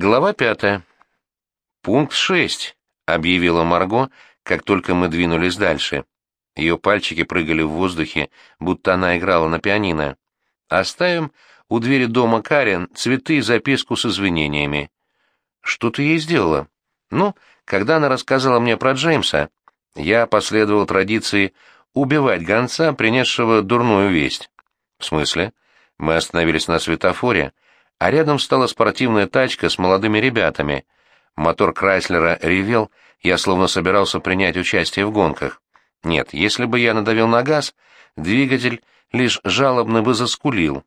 Глава пятая. «Пункт шесть», — объявила Марго, как только мы двинулись дальше. Ее пальчики прыгали в воздухе, будто она играла на пианино. «Оставим у двери дома Карен цветы и записку с извинениями». «Что ты ей сделала?» «Ну, когда она рассказала мне про Джеймса, я последовал традиции убивать гонца, принесшего дурную весть». «В смысле?» Мы остановились на светофоре, — а рядом стала спортивная тачка с молодыми ребятами. Мотор Крайслера ревел, я словно собирался принять участие в гонках. Нет, если бы я надавил на газ, двигатель лишь жалобно бы заскулил.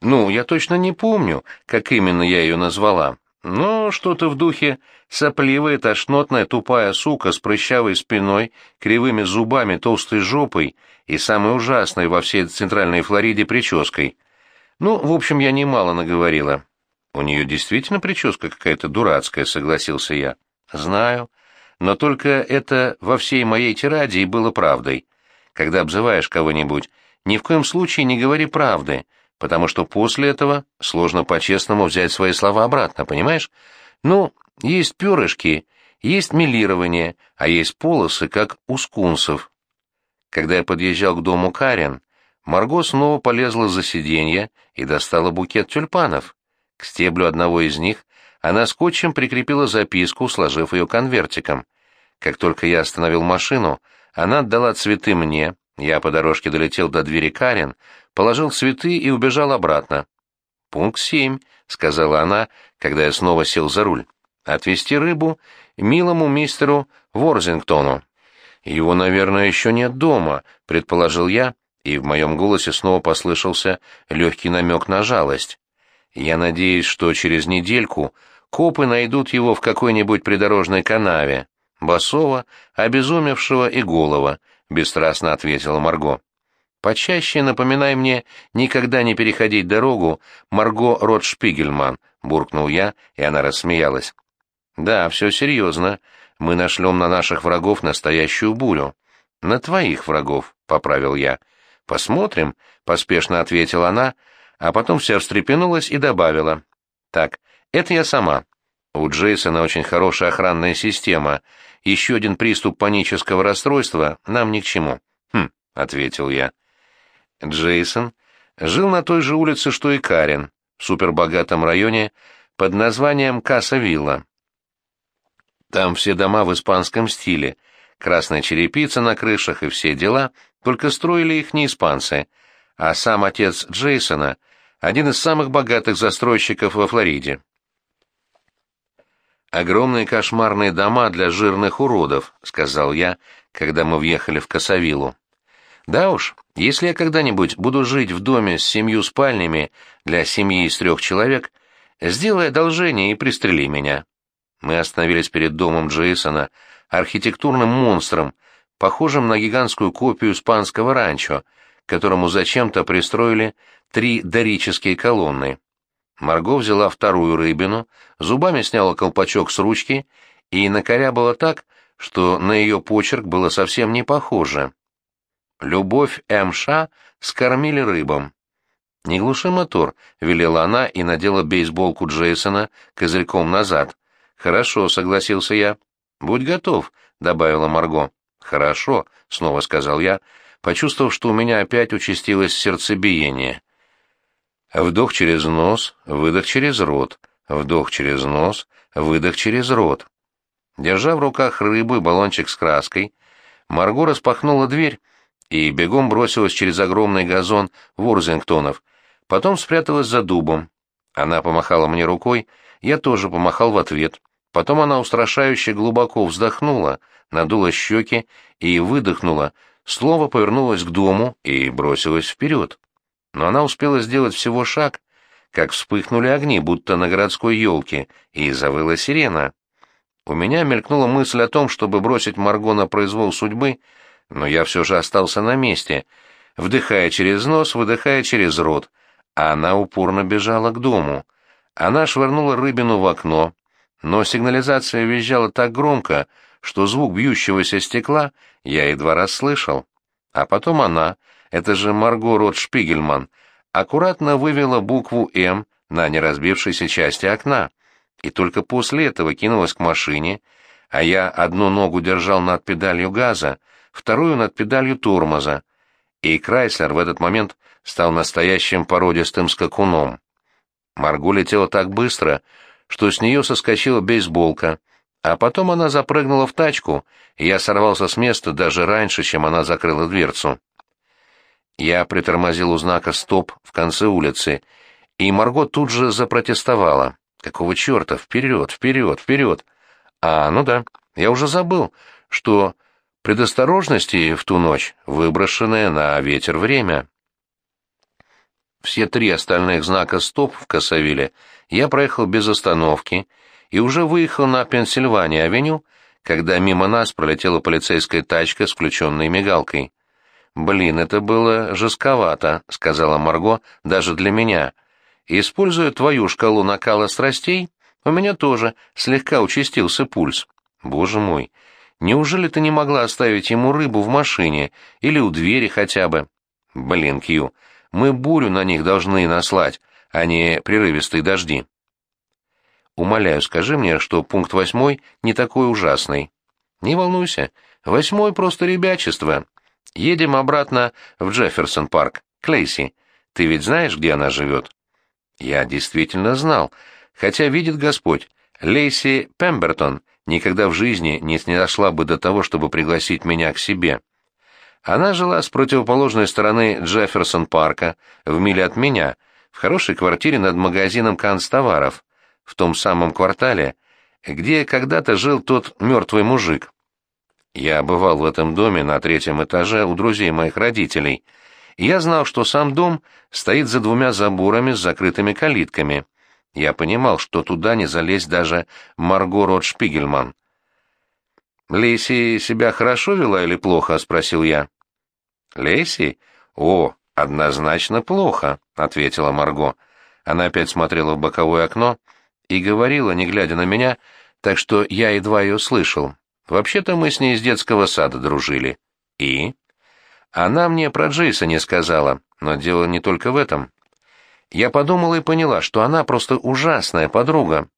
Ну, я точно не помню, как именно я ее назвала, но что-то в духе сопливая, тошнотная, тупая сука с прыщавой спиной, кривыми зубами, толстой жопой и самой ужасной во всей Центральной Флориде прической — ну, в общем, я немало наговорила. У нее действительно прическа какая-то дурацкая, согласился я. Знаю. Но только это во всей моей тираде и было правдой. Когда обзываешь кого-нибудь, ни в коем случае не говори правды, потому что после этого сложно по-честному взять свои слова обратно, понимаешь? Ну, есть перышки, есть милирование, а есть полосы, как у скунсов. Когда я подъезжал к дому Карен, Марго снова полезла за сиденье и достала букет тюльпанов. К стеблю одного из них она скотчем прикрепила записку, сложив ее конвертиком. Как только я остановил машину, она отдала цветы мне, я по дорожке долетел до двери Карен, положил цветы и убежал обратно. «Пункт семь», — сказала она, когда я снова сел за руль. «Отвезти рыбу милому мистеру Ворзингтону». «Его, наверное, еще нет дома», — предположил я, и в моем голосе снова послышался легкий намек на жалость. Я надеюсь, что через недельку копы найдут его в какой-нибудь придорожной канаве. Басова, обезумевшего и голова, бесстрастно ответила Марго. Почаще напоминай мне никогда не переходить дорогу, Марго Ротшпигельман, буркнул я, и она рассмеялась. Да, все серьезно. Мы нашлем на наших врагов настоящую бурю. На твоих врагов, поправил я. «Посмотрим», — поспешно ответила она, а потом вся встрепенулась и добавила. «Так, это я сама. У Джейсона очень хорошая охранная система. Еще один приступ панического расстройства нам ни к чему». «Хм», — ответил я. Джейсон жил на той же улице, что и Карен, в супербогатом районе под названием Касса-Вилла. Там все дома в испанском стиле, красная черепица на крышах и все дела — только строили их не испанцы, а сам отец Джейсона — один из самых богатых застройщиков во Флориде. «Огромные кошмарные дома для жирных уродов», — сказал я, когда мы въехали в Косовилу. «Да уж, если я когда-нибудь буду жить в доме с семью спальнями для семьи из трех человек, сделай одолжение и пристрели меня». Мы остановились перед домом Джейсона, архитектурным монстром, похожим на гигантскую копию испанского ранчо, которому зачем-то пристроили три дорические колонны. Марго взяла вторую рыбину, зубами сняла колпачок с ручки и накорябала так, что на ее почерк было совсем не похоже. «Любовь М.Ш. скормили рыбам». «Не глуши мотор», — велела она и надела бейсболку Джейсона козырьком назад. «Хорошо», — согласился я. «Будь готов», — добавила Марго. «Хорошо», — снова сказал я, почувствовав, что у меня опять участилось сердцебиение. Вдох через нос, выдох через рот, вдох через нос, выдох через рот. Держа в руках рыбу и баллончик с краской, Марго распахнула дверь и бегом бросилась через огромный газон Ворзингтонов, потом спряталась за дубом. Она помахала мне рукой, я тоже помахал в ответ. Потом она устрашающе глубоко вздохнула, надула щеки и выдохнула, слово повернулась к дому и бросилась вперед. Но она успела сделать всего шаг, как вспыхнули огни, будто на городской елке, и завыла сирена. У меня мелькнула мысль о том, чтобы бросить Марго на произвол судьбы, но я все же остался на месте, вдыхая через нос, выдыхая через рот, а она упорно бежала к дому. Она швырнула рыбину в окно, но сигнализация визжала так громко, что звук бьющегося стекла я едва расслышал. А потом она, это же Марго Рот Шпигельман, аккуратно вывела букву «М» на неразбившейся части окна. и только после этого кинулась к машине, а я одну ногу держал над педалью газа, вторую над педалью тормоза, и Крайслер в этот момент стал настоящим породистым скакуном. Марго летела так быстро, что с нее соскочила бейсболка, а потом она запрыгнула в тачку, и я сорвался с места даже раньше, чем она закрыла дверцу. Я притормозил у знака «Стоп» в конце улицы, и Марго тут же запротестовала. «Какого черта? Вперед, вперед, вперед!» «А, ну да, я уже забыл, что предосторожности в ту ночь выброшенное на ветер время». Все три остальных знака «Стоп» в Косовиле я проехал без остановки и уже выехал на Пенсильвания-авеню, когда мимо нас пролетела полицейская тачка с включенной мигалкой. «Блин, это было жестковато», — сказала Марго, — «даже для меня. Используя твою шкалу накала страстей, у меня тоже слегка участился пульс. Боже мой, неужели ты не могла оставить ему рыбу в машине или у двери хотя бы? Блин, Кью, мы бурю на них должны наслать, а не прерывистые дожди». Умоляю, скажи мне, что пункт восьмой не такой ужасный. Не волнуйся, восьмой просто ребячество. Едем обратно в Джефферсон-парк, Клейси. Ты ведь знаешь, где она живет? Я действительно знал, хотя видит Господь, Лейси Пембертон никогда в жизни не снизошла бы до того, чтобы пригласить меня к себе. Она жила с противоположной стороны Джефферсон-парка, в миле от меня, в хорошей квартире над магазином канцтоваров в том самом квартале, где когда-то жил тот мертвый мужик. Я бывал в этом доме на третьем этаже у друзей моих родителей, я знал, что сам дом стоит за двумя заборами с закрытыми калитками. Я понимал, что туда не залезть даже Марго Рот Шпигельман. «Лейси себя хорошо вела или плохо?» — спросил я. «Лейси? О, однозначно плохо», — ответила Марго. Она опять смотрела в боковое окно, — и говорила, не глядя на меня, так что я едва ее слышал. Вообще-то мы с ней из детского сада дружили. И? Она мне про Джейса не сказала, но дело не только в этом. Я подумала и поняла, что она просто ужасная подруга.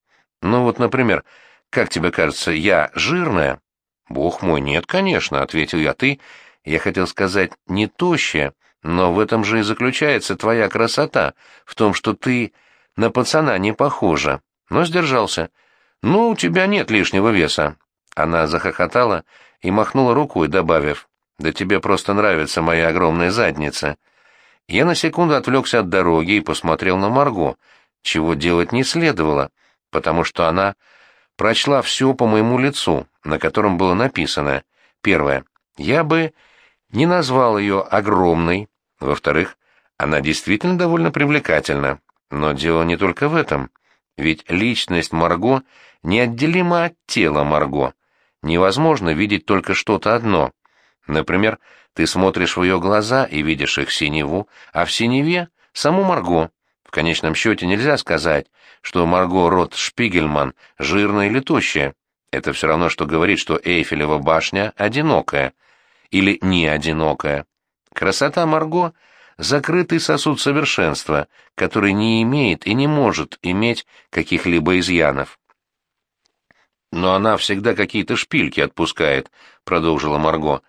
Ну вот, например, как тебе кажется, я жирная? Бог мой, нет, конечно, ответил я. Ты, я хотел сказать, не тощая, но в этом же и заключается твоя красота, в том, что ты на пацана не похожа но сдержался. «Ну, у тебя нет лишнего веса». Она захохотала и махнула рукой, добавив, «Да тебе просто нравится моя огромная задница». Я на секунду отвлекся от дороги и посмотрел на Марго, чего делать не следовало, потому что она прочла все по моему лицу, на котором было написано. Первое. Я бы не назвал ее огромной. Во-вторых, она действительно довольно привлекательна. Но дело не только в этом. Ведь личность Марго неотделима от тела Марго. Невозможно видеть только что-то одно. Например, ты смотришь в ее глаза и видишь их синеву, а в синеве — саму Марго. В конечном счете нельзя сказать, что Марго Рот Шпигельман жирная или тощая. Это все равно, что говорить, что Эйфелева башня одинокая. Или не одинокая. Красота Марго — закрытый сосуд совершенства, который не имеет и не может иметь каких-либо изъянов. «Но она всегда какие-то шпильки отпускает», — продолжила Марго.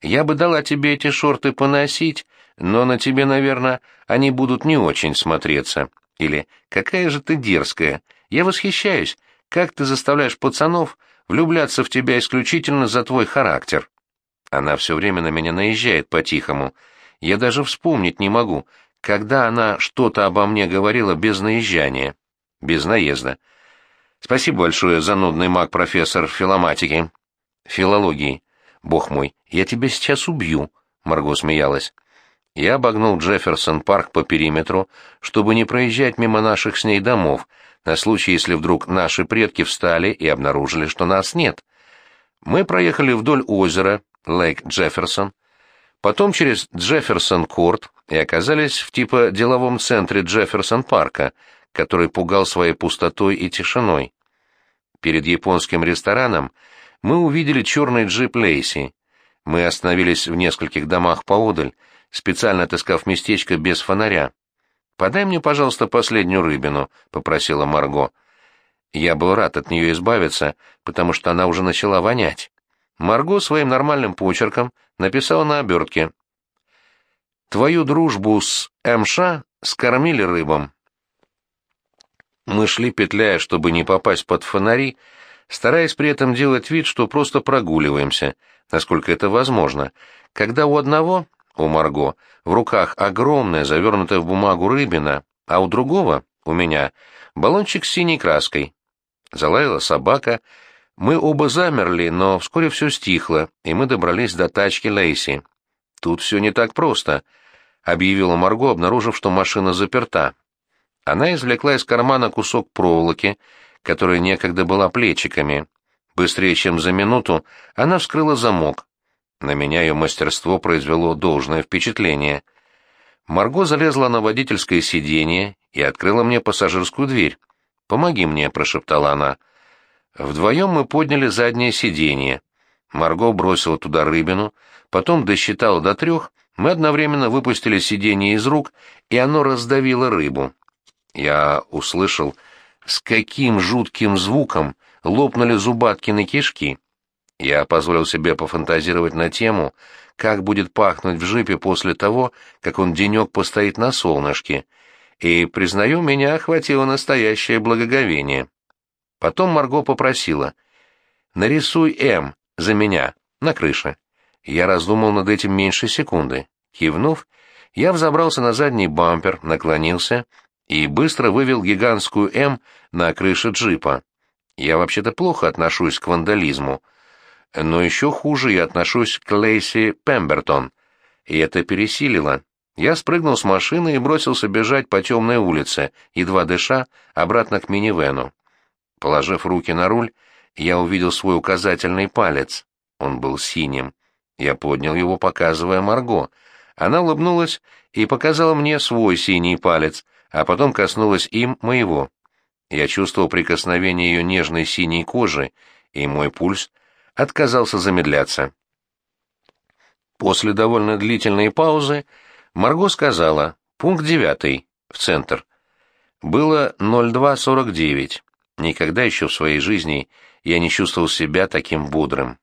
«Я бы дала тебе эти шорты поносить, но на тебе, наверное, они будут не очень смотреться». Или «Какая же ты дерзкая! Я восхищаюсь, как ты заставляешь пацанов влюбляться в тебя исключительно за твой характер». Она все время на меня наезжает по-тихому — я даже вспомнить не могу, когда она что-то обо мне говорила без наезжания, без наезда. Спасибо большое, занудный маг-профессор филоматики. Филологии. Бог мой, я тебя сейчас убью, Марго смеялась. Я обогнул Джефферсон-парк по периметру, чтобы не проезжать мимо наших с ней домов, на случай, если вдруг наши предки встали и обнаружили, что нас нет. Мы проехали вдоль озера, Лейк Джефферсон, Потом через Джефферсон-Корт и оказались в типа деловом центре Джефферсон-парка, который пугал своей пустотой и тишиной. Перед японским рестораном мы увидели черный джип Лейси. Мы остановились в нескольких домах поодаль, специально отыскав местечко без фонаря. «Подай мне, пожалуйста, последнюю рыбину», — попросила Марго. Я был рад от нее избавиться, потому что она уже начала вонять. Марго своим нормальным почерком написала на обертке. «Твою дружбу с МШ скормили рыбам». Мы шли, петляя, чтобы не попасть под фонари, стараясь при этом делать вид, что просто прогуливаемся, насколько это возможно, когда у одного, у Марго, в руках огромная, завернутая в бумагу рыбина, а у другого, у меня, баллончик с синей краской. Залаяла собака, мы оба замерли, но вскоре все стихло, и мы добрались до тачки Лейси. «Тут все не так просто», — объявила Марго, обнаружив, что машина заперта. Она извлекла из кармана кусок проволоки, которая некогда была плечиками. Быстрее, чем за минуту, она вскрыла замок. На меня ее мастерство произвело должное впечатление. Марго залезла на водительское сиденье и открыла мне пассажирскую дверь. «Помоги мне», — прошептала она. Вдвоем мы подняли заднее сиденье. Марго бросила туда рыбину, потом досчитала до трех, мы одновременно выпустили сиденье из рук, и оно раздавило рыбу. Я услышал, с каким жутким звуком лопнули зубаткины кишки. Я позволил себе пофантазировать на тему, как будет пахнуть в жипе после того, как он денек постоит на солнышке, и, признаю, меня охватило настоящее благоговение. Потом Марго попросила, «Нарисуй М за меня на крыше». Я раздумал над этим меньше секунды. Кивнув, я взобрался на задний бампер, наклонился и быстро вывел гигантскую «М» на крыше джипа. Я вообще-то плохо отношусь к вандализму, но еще хуже я отношусь к Лейси Пембертон, и это пересилило. Я спрыгнул с машины и бросился бежать по темной улице, едва дыша, обратно к минивену. Положив руки на руль, я увидел свой указательный палец. Он был синим. Я поднял его, показывая Марго. Она улыбнулась и показала мне свой синий палец, а потом коснулась им моего. Я чувствовал прикосновение ее нежной синей кожи, и мой пульс отказался замедляться. После довольно длительной паузы Марго сказала «Пункт девятый, в центр». Было 02.49. Никогда еще в своей жизни я не чувствовал себя таким бодрым.